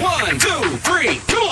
One, two, three, come on!